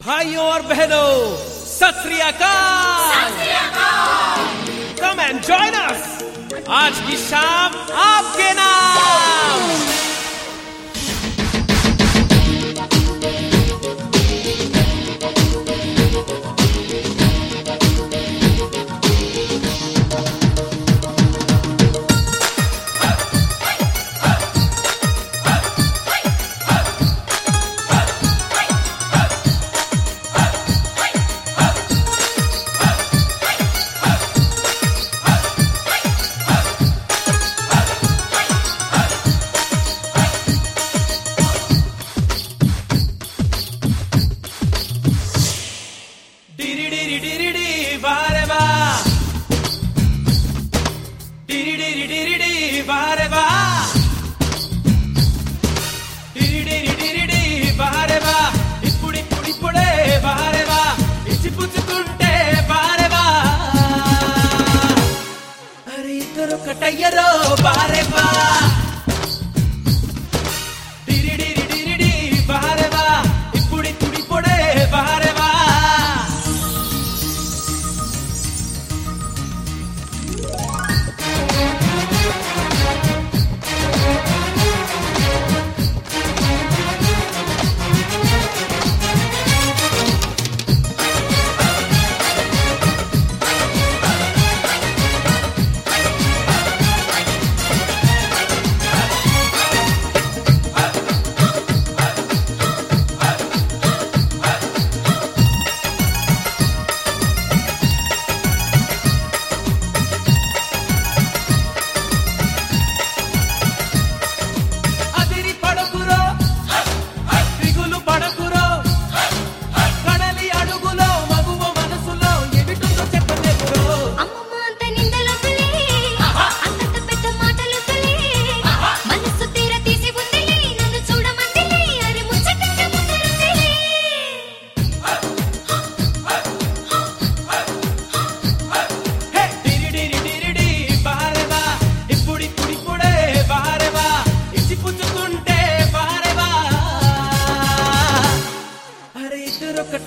भाइयों और बहनों सत कम एंड जॉइन अस आज की शाम आपके नाम। ఒకటయ్యరో బారెబ్బా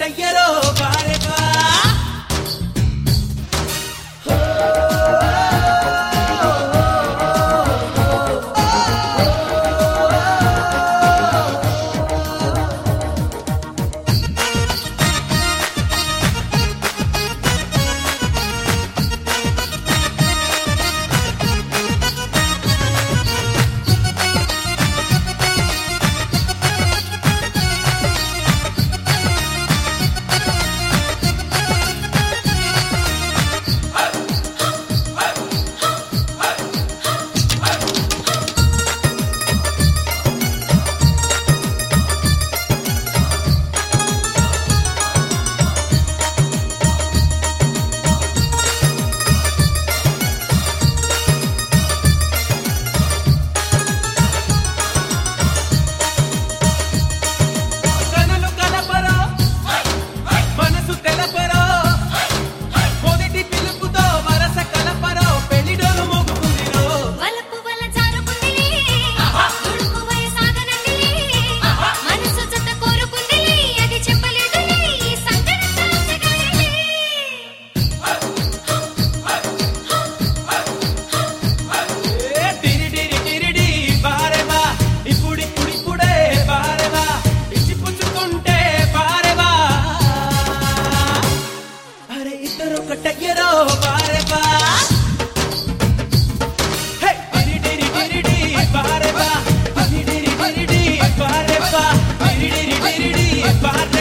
te quiero.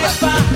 satisfied.